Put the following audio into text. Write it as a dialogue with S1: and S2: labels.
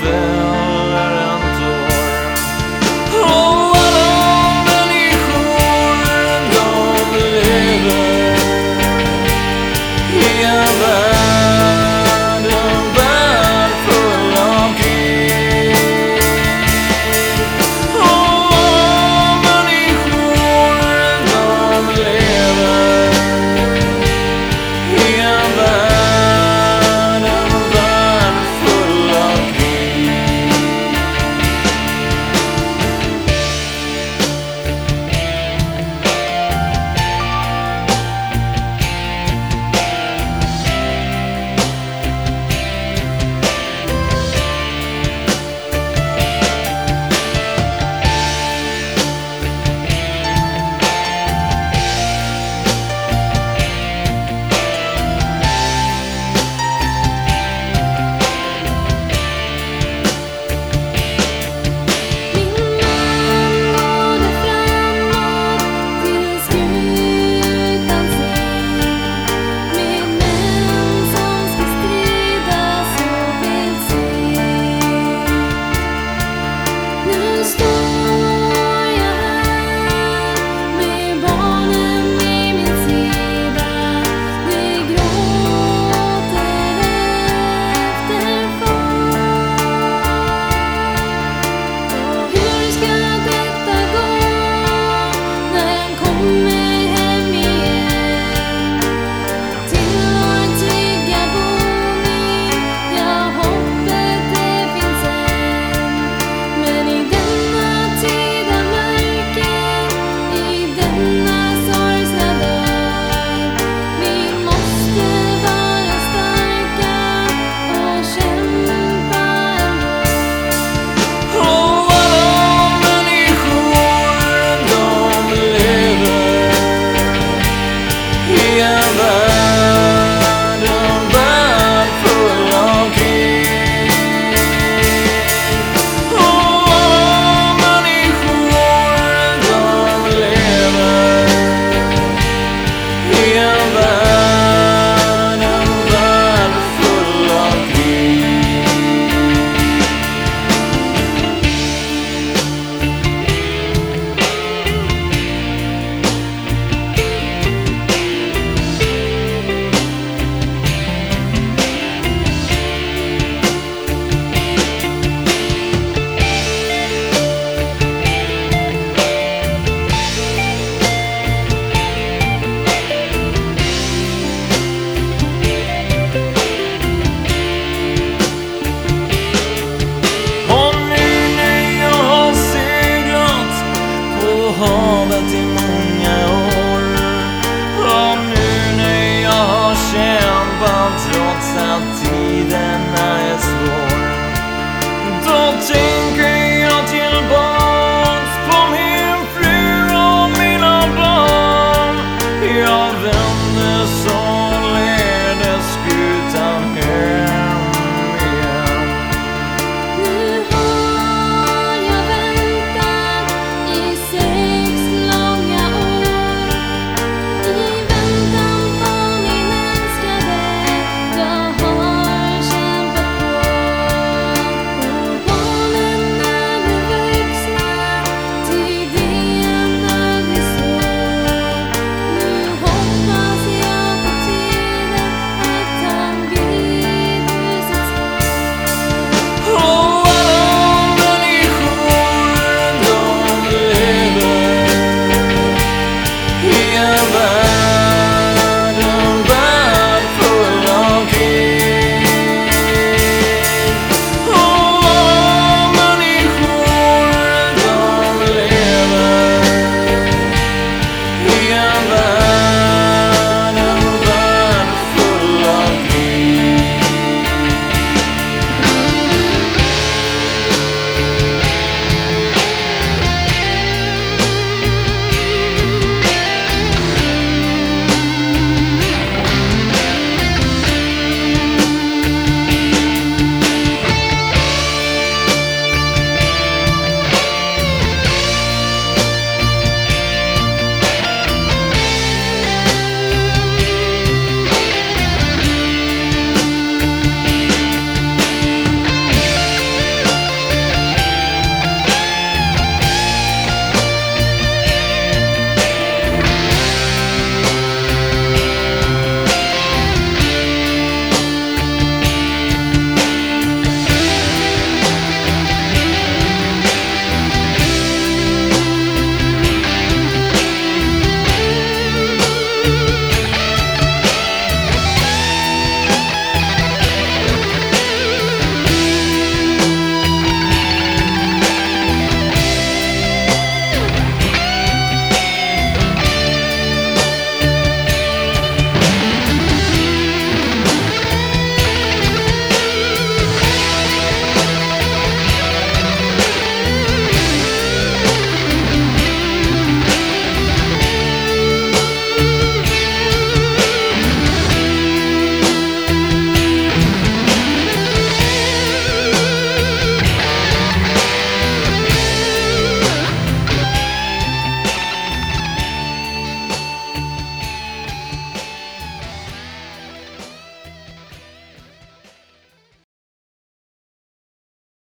S1: fell.